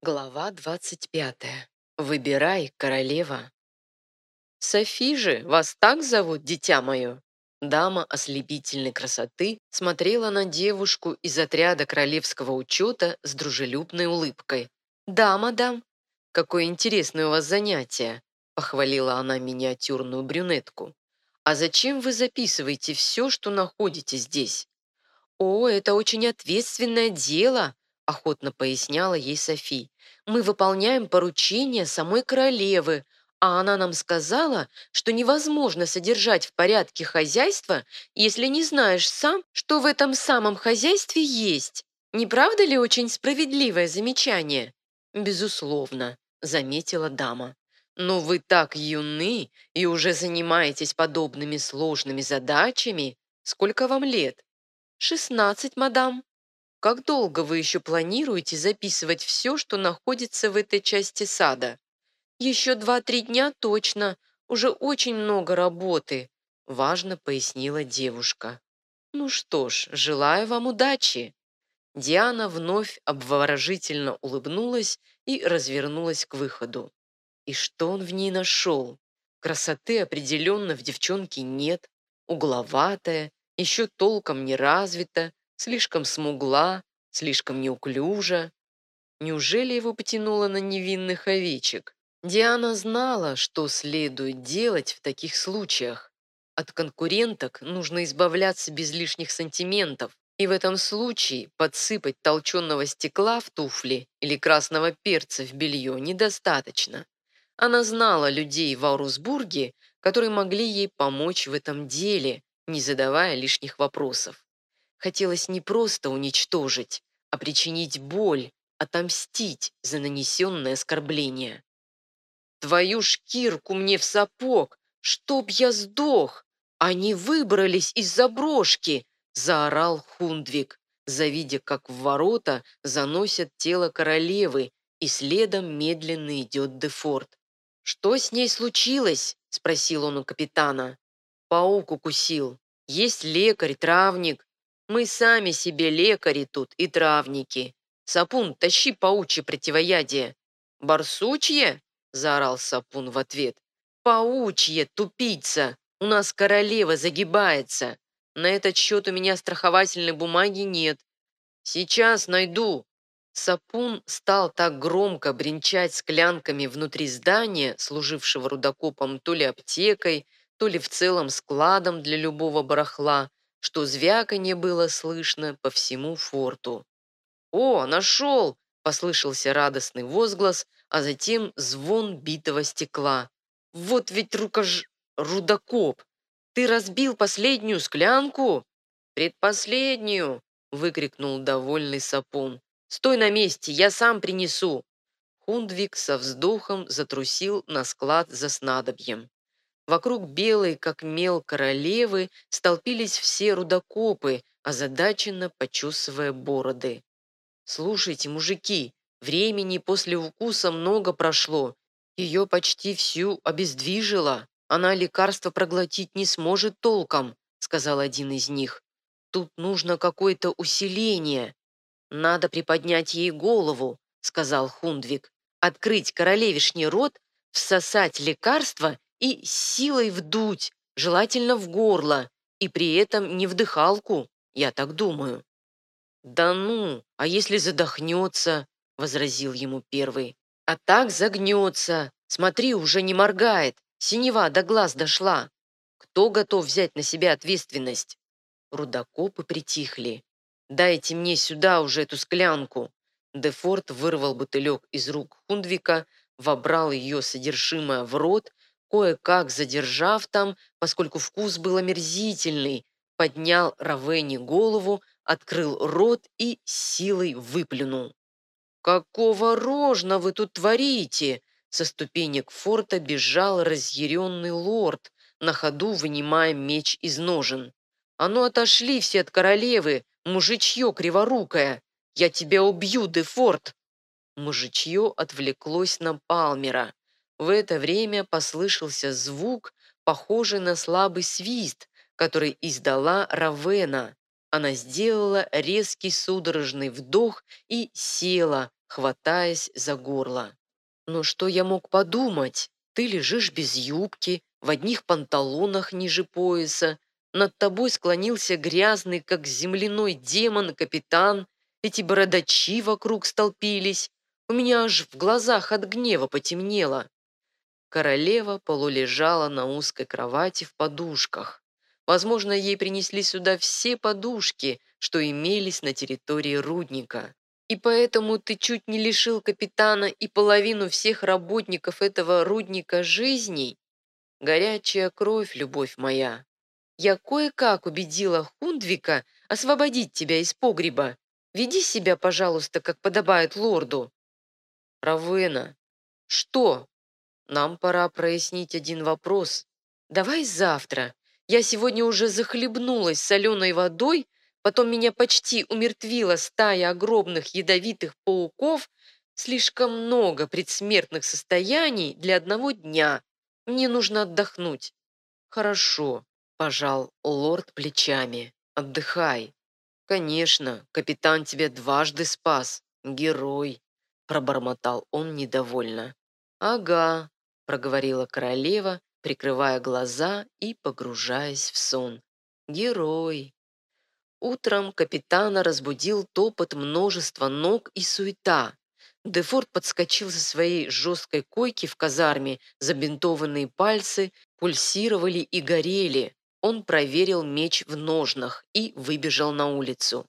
Глава 25. Выбирай, королева. «Софи же, вас так зовут, дитя мое?» Дама ослепительной красоты смотрела на девушку из отряда королевского учета с дружелюбной улыбкой. «Да, мадам. Какое интересное у вас занятие», – похвалила она миниатюрную брюнетку. «А зачем вы записываете все, что находите здесь?» «О, это очень ответственное дело», охотно поясняла ей Софи. «Мы выполняем поручения самой королевы, а она нам сказала, что невозможно содержать в порядке хозяйство, если не знаешь сам, что в этом самом хозяйстве есть. Не правда ли очень справедливое замечание?» «Безусловно», — заметила дама. «Но вы так юны и уже занимаетесь подобными сложными задачами. Сколько вам лет?» «Шестнадцать, мадам», как долго вы еще планируете записывать все, что находится в этой части сада? Еще два-три дня точно. Уже очень много работы, важно пояснила девушка. Ну что ж, желаю вам удачи. Диана вновь обворожительно улыбнулась и развернулась к выходу. И что он в ней нашел? Красоты определенно в девчонке нет, угловатая, еще толком не развита, слишком смугла, слишком неуклюжа. Неужели его потянуло на невинных овечек? Диана знала, что следует делать в таких случаях. От конкуренток нужно избавляться без лишних сантиментов, и в этом случае подсыпать толченого стекла в туфли или красного перца в белье недостаточно. Она знала людей в Аурусбурге, которые могли ей помочь в этом деле, не задавая лишних вопросов. Хотелось не просто уничтожить, а причинить боль, отомстить за нанесенное оскорбление. «Твою шкирку мне в сапог! Чтоб я сдох! Они выбрались из заброшки!» – заорал Хундвик, завидя, как в ворота заносят тело королевы, и следом медленно идет Дефорт. «Что с ней случилось?» – спросил он у капитана. «Паук укусил. Есть лекарь, травник. Мы сами себе лекари тут и травники. Сапун, тащи паучье противоядие. Барсучье? Заорал Сапун в ответ. Паучье, тупица. У нас королева загибается. На этот счет у меня страховательной бумаги нет. Сейчас найду. Сапун стал так громко бренчать склянками внутри здания, служившего рудокопом то ли аптекой, то ли в целом складом для любого барахла, что звяканье было слышно по всему форту. «О, нашел!» – послышался радостный возглас, а затем звон битого стекла. «Вот ведь рукож... рудокоп! Ты разбил последнюю склянку?» «Предпоследнюю!» – выкрикнул довольный Сапун. «Стой на месте, я сам принесу!» Хундвик со вздохом затрусил на склад за снадобьем. Вокруг белой, как мел королевы, столпились все рудокопы, озадаченно почесывая бороды. «Слушайте, мужики, времени после укуса много прошло. Ее почти всю обездвижило. Она лекарство проглотить не сможет толком», сказал один из них. «Тут нужно какое-то усиление. Надо приподнять ей голову», сказал Хундвик. «Открыть королевишний рот, всосать лекарство и силой вдуть, желательно в горло, и при этом не в дыхалку, я так думаю. «Да ну, а если задохнется?» — возразил ему первый. «А так загнется. Смотри, уже не моргает. Синева до глаз дошла. Кто готов взять на себя ответственность?» Рудокопы притихли. «Дайте мне сюда уже эту склянку». Дефорт вырвал бутылек из рук Хундвика, вобрал ее содержимое в рот кое-как задержав там, поскольку вкус был омерзительный, поднял Равенни голову, открыл рот и силой выплюнул. «Какого рожна вы тут творите?» Со ступенек форта бежал разъяренный лорд, на ходу вынимая меч из ножен. «А ну отошли все от королевы, мужичье криворукое! Я тебя убью, Дефорт!» Мужичье отвлеклось на Палмера. В это время послышался звук, похожий на слабый свист, который издала Равена. Она сделала резкий судорожный вдох и села, хватаясь за горло. «Но что я мог подумать? Ты лежишь без юбки, в одних панталонах ниже пояса, над тобой склонился грязный, как земляной демон, капитан, эти бородачи вокруг столпились. У меня аж в глазах от гнева потемнело. Королева полулежала на узкой кровати в подушках. Возможно, ей принесли сюда все подушки, что имелись на территории рудника. И поэтому ты чуть не лишил капитана и половину всех работников этого рудника жизней? Горячая кровь, любовь моя. Я кое-как убедила Хундвика освободить тебя из погреба. Веди себя, пожалуйста, как подобает лорду. Равена. Что? Нам пора прояснить один вопрос. Давай завтра. Я сегодня уже захлебнулась соленой водой, потом меня почти умертвила стая огромных ядовитых пауков, слишком много предсмертных состояний для одного дня. Мне нужно отдохнуть. Хорошо, пожал лорд плечами. Отдыхай. Конечно, капитан тебя дважды спас. Герой, пробормотал он недовольно. Ага, проговорила королева, прикрывая глаза и погружаясь в сон. Герой. Утром капитана разбудил топот множества ног и суета. Дефорт подскочил со своей жесткой койки в казарме, забинтованные пальцы пульсировали и горели. Он проверил меч в ножнах и выбежал на улицу.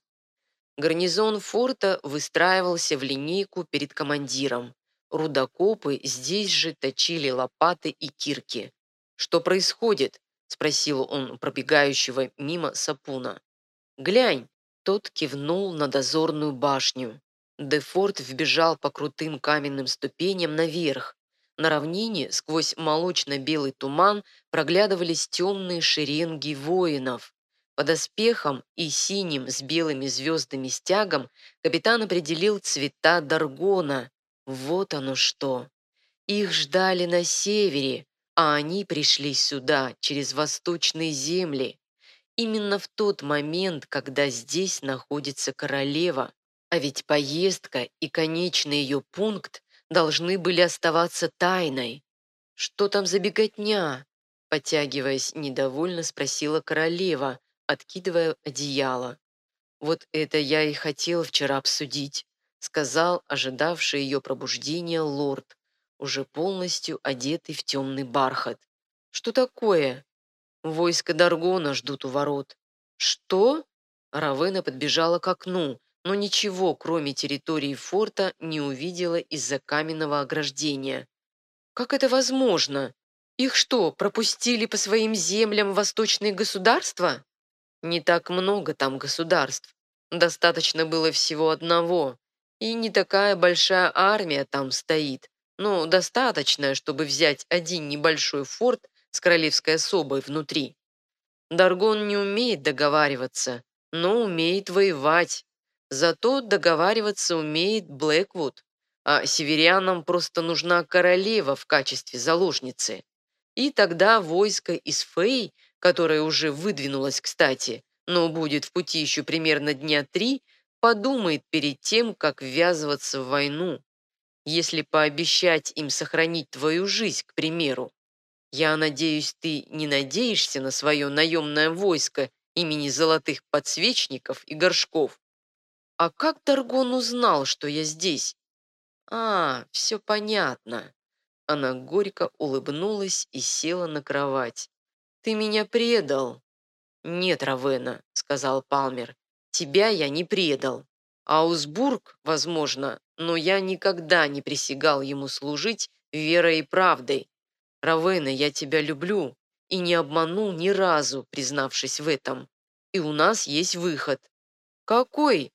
Гарнизон форта выстраивался в линейку перед командиром. Рудокопы здесь же точили лопаты и кирки. «Что происходит?» – спросил он пробегающего мимо Сапуна. «Глянь!» – тот кивнул на дозорную башню. Дефорт вбежал по крутым каменным ступеням наверх. На равнине сквозь молочно-белый туман проглядывались темные шеренги воинов. Под оспехом и синим с белыми звездами стягом капитан определил цвета Даргона, вот оно что. Их ждали на севере, а они пришли сюда, через восточные земли. Именно в тот момент, когда здесь находится королева. А ведь поездка и конечный ее пункт должны были оставаться тайной. «Что там за беготня?» Потягиваясь, недовольно спросила королева, откидывая одеяло. «Вот это я и хотел вчера обсудить сказал ожидавший ее пробуждения лорд, уже полностью одетый в темный бархат. «Что такое?» «Войско Даргона ждут у ворот». «Что?» Равена подбежала к окну, но ничего, кроме территории форта, не увидела из-за каменного ограждения. «Как это возможно? Их что, пропустили по своим землям восточные государства?» «Не так много там государств. Достаточно было всего одного. И не такая большая армия там стоит. но достаточная, чтобы взять один небольшой форт с королевской особой внутри. Даргон не умеет договариваться, но умеет воевать. Зато договариваться умеет Блэквуд, а северянам просто нужна королева в качестве заложницы. И тогда войско из Фей, которое уже выдвинулось, кстати, но будет в пути еще примерно дня три, подумает перед тем, как ввязываться в войну. Если пообещать им сохранить твою жизнь, к примеру. Я надеюсь, ты не надеешься на свое наемное войско имени золотых подсвечников и горшков. А как Таргон узнал, что я здесь? А, все понятно. Она горько улыбнулась и села на кровать. Ты меня предал. Нет, Равена, сказал Палмер. Тебя я не предал. Аусбург, возможно, но я никогда не присягал ему служить верой и правдой. Равена, я тебя люблю и не обманул ни разу, признавшись в этом. И у нас есть выход. Какой?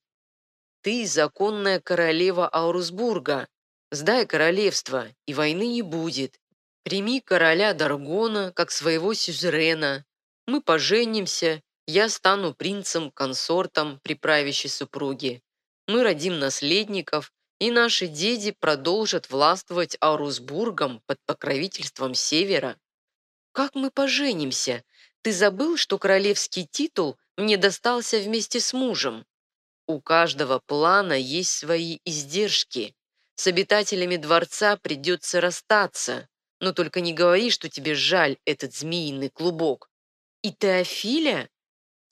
Ты законная королева Аурусбурга. Сдай королевство, и войны не будет. Прими короля Даргона как своего сюзерена. Мы поженимся, я стану принцем-консортом при правящей супруге. Мы родим наследников, и наши дети продолжат властвовать Арусбургом под покровительством Севера. Как мы поженимся? Ты забыл, что королевский титул мне достался вместе с мужем? У каждого плана есть свои издержки. С обитателями дворца придется расстаться, но только не говори, что тебе жаль этот змеиный клубок. И Теофиля?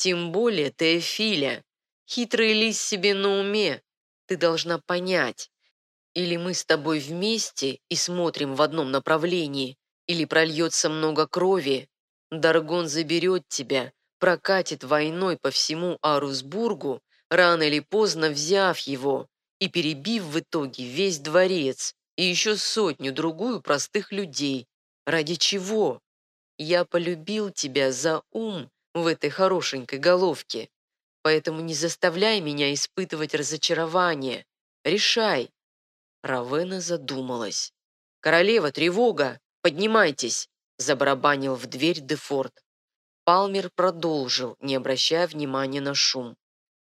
Тем более Теофиля. Хитрый лис себе на уме. Ты должна понять. Или мы с тобой вместе и смотрим в одном направлении, или прольется много крови. Даргон заберет тебя, прокатит войной по всему Арусбургу, рано или поздно взяв его и перебив в итоге весь дворец и еще сотню-другую простых людей. Ради чего? Я полюбил тебя за ум в этой хорошенькой головке, поэтому не заставляй меня испытывать разочарование. Решай. Равена задумалась. «Королева, тревога! Поднимайтесь!» забарабанил в дверь Дефорт. Палмер продолжил, не обращая внимания на шум.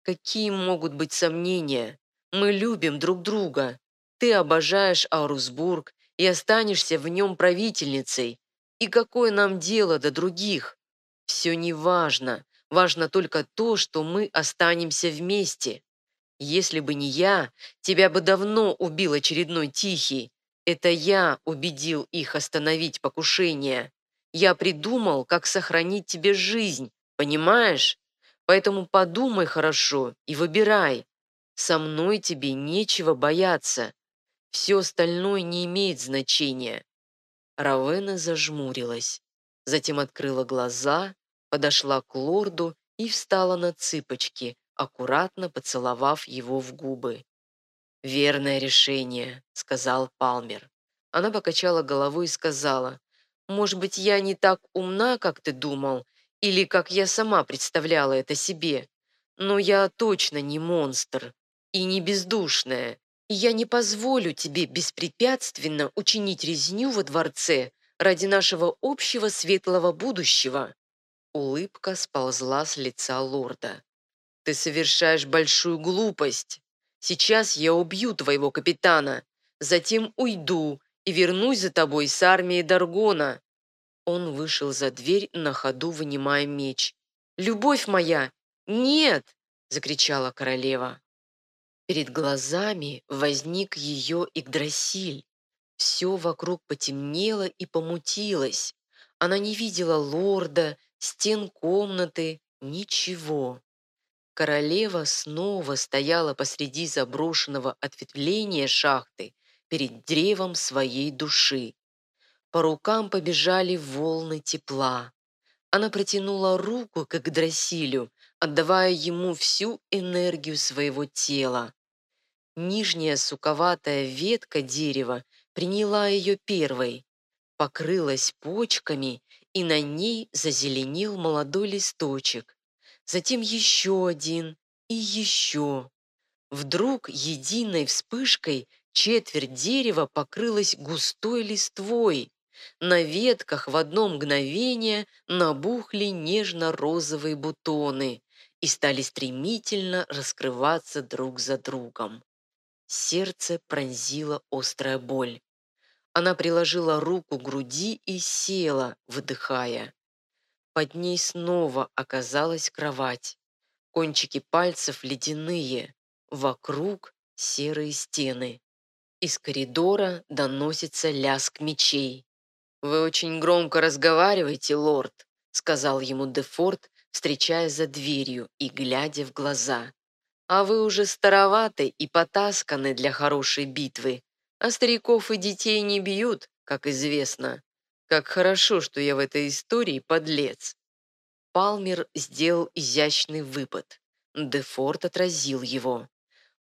Какие могут быть сомнения? Мы любим друг друга. Ты обожаешь Аурусбург и останешься в нем правительницей. И какое нам дело до других? Все не важно. Важно только то, что мы останемся вместе. Если бы не я, тебя бы давно убил очередной Тихий. Это я убедил их остановить покушение. Я придумал, как сохранить тебе жизнь, понимаешь? Поэтому подумай хорошо и выбирай. Со мной тебе нечего бояться. Все остальное не имеет значения». Равена зажмурилась, затем открыла глаза, подошла к лорду и встала на цыпочки, аккуратно поцеловав его в губы. «Верное решение», — сказал Палмер. Она покачала головой и сказала, «Может быть, я не так умна, как ты думал, или как я сама представляла это себе. Но я точно не монстр и не бездушная, и я не позволю тебе беспрепятственно учинить резню во дворце ради нашего общего светлого будущего». Улыбка сползла с лица лорда. «Ты совершаешь большую глупость. Сейчас я убью твоего капитана, затем уйду и вернусь за тобой с армией Даргона. Он вышел за дверь, на ходу вынимая меч. «Любовь моя! Нет!» – закричала королева. Перед глазами возник ее Игдрасиль. Все вокруг потемнело и помутилось. Она не видела лорда, стен комнаты, ничего. Королева снова стояла посреди заброшенного ответвления шахты перед древом своей души. По рукам побежали волны тепла. Она протянула руку к Игдрасилю, отдавая ему всю энергию своего тела. Нижняя суковатая ветка дерева приняла ее первой, покрылась почками, и на ней зазеленел молодой листочек. Затем еще один и еще. Вдруг единой вспышкой четверть дерева покрылась густой листвой, на ветках в одно мгновение набухли нежно-розовые бутоны и стали стремительно раскрываться друг за другом. Сердце пронзила острая боль. Она приложила руку к груди и села, выдыхая. Под ней снова оказалась кровать. Кончики пальцев ледяные, вокруг серые стены. Из коридора доносится лязг мечей. «Вы очень громко разговариваете, лорд», сказал ему Дефорт, встречая за дверью и глядя в глаза. «А вы уже староваты и потасканы для хорошей битвы, а стариков и детей не бьют, как известно. Как хорошо, что я в этой истории подлец». Палмер сделал изящный выпад. Дефорт отразил его.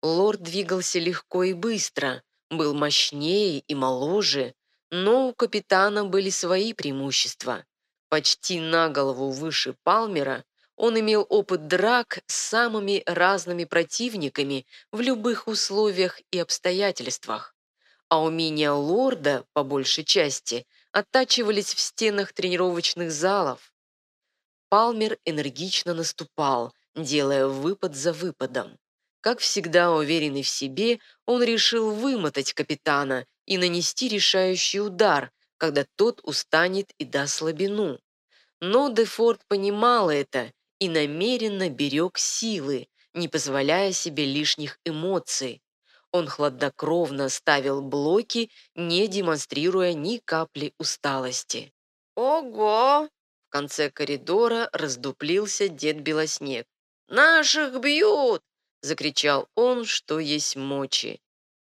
Лорд двигался легко и быстро, был мощнее и моложе, но у капитана были свои преимущества. Почти на голову выше Палмера он имел опыт драк с самыми разными противниками в любых условиях и обстоятельствах. А умения лорда, по большей части, оттачивались в стенах тренировочных залов. Палмер энергично наступал, делая выпад за выпадом. Как всегда уверенный в себе, он решил вымотать капитана и нанести решающий удар, когда тот устанет и даст слабину. Но Дефорт понимал это и намеренно берег силы, не позволяя себе лишних эмоций. Он хладнокровно ставил блоки, не демонстрируя ни капли усталости. «Ого!» В конце коридора раздуплился дед Белоснег. «Наших бьют!» – закричал он, что есть мочи.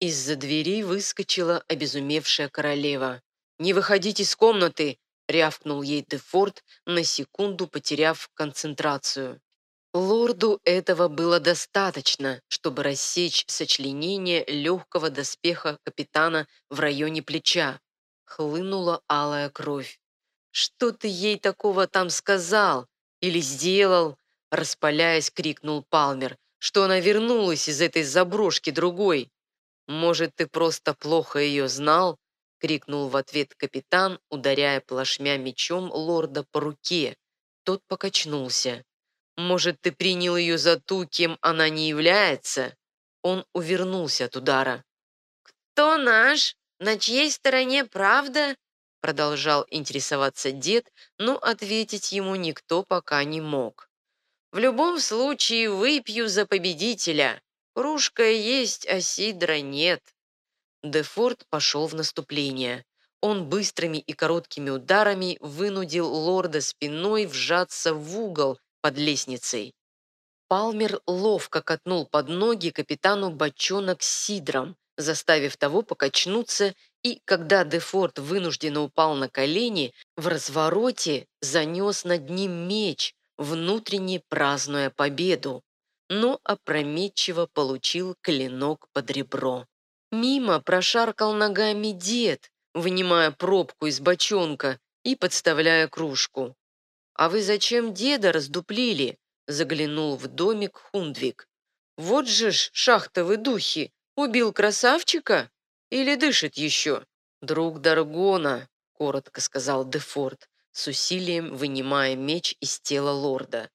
Из-за двери выскочила обезумевшая королева. «Не выходите из комнаты!» – рявкнул ей Дефорт, на секунду потеряв концентрацию. Лорду этого было достаточно, чтобы рассечь сочленение легкого доспеха капитана в районе плеча. Хлынула алая кровь. «Что ты ей такого там сказал? Или сделал?» Распаляясь, крикнул Палмер, что она вернулась из этой заброшки другой. «Может, ты просто плохо ее знал?» крикнул в ответ капитан, ударяя плашмя мечом лорда по руке. Тот покачнулся. Может, ты принял ее за ту, кем она не является?» Он увернулся от удара. «Кто наш? На чьей стороне правда?» Продолжал интересоваться дед, но ответить ему никто пока не мог. «В любом случае выпью за победителя. Кружка есть, а сидра нет». Дефорт пошел в наступление. Он быстрыми и короткими ударами вынудил лорда спиной вжаться в угол, под лестницей. Палмер ловко катнул под ноги капитану бочонок с сидром, заставив того покачнуться, и, когда Дефорт вынужденно упал на колени, в развороте занес над ним меч, внутренне празднуя победу, но опрометчиво получил клинок под ребро. Мимо прошаркал ногами дед, вынимая пробку из бочонка и подставляя кружку. «А вы зачем деда раздуплили?» Заглянул в домик Хундвик. «Вот же ж шахтовые духи! Убил красавчика? Или дышит еще?» «Друг Даргона», — коротко сказал Дефорт, с усилием вынимая меч из тела лорда.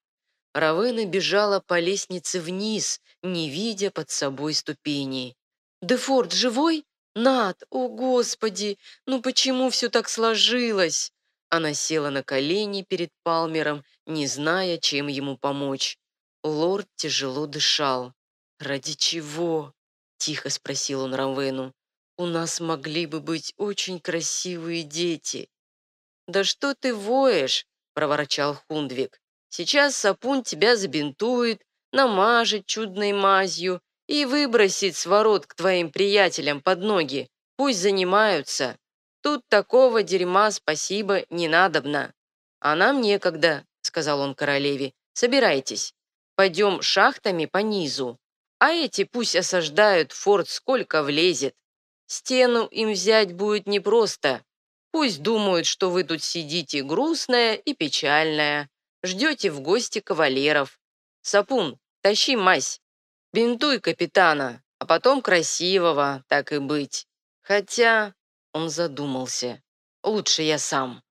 Равена бежала по лестнице вниз, не видя под собой ступеней. «Дефорт живой? Над, о господи, ну почему все так сложилось?» Она села на колени перед Палмером, не зная, чем ему помочь. Лорд тяжело дышал. «Ради чего?» – тихо спросил он Равену. «У нас могли бы быть очень красивые дети». «Да что ты воешь?» – проворчал Хундвик. «Сейчас Сапун тебя забинтует, намажет чудной мазью и выбросит с ворот к твоим приятелям под ноги. Пусть занимаются. Тут такого дерьма, спасибо, не надобно. А нам некогда, сказал он королеве. Собирайтесь. Пойдем шахтами по низу. А эти пусть осаждают форт сколько влезет. Стену им взять будет непросто. Пусть думают, что вы тут сидите грустная и печальная. Ждете в гости кавалеров. Сапун, тащи мазь. Бинтуй капитана, а потом красивого, так и быть. Хотя он задумался. «Лучше я сам».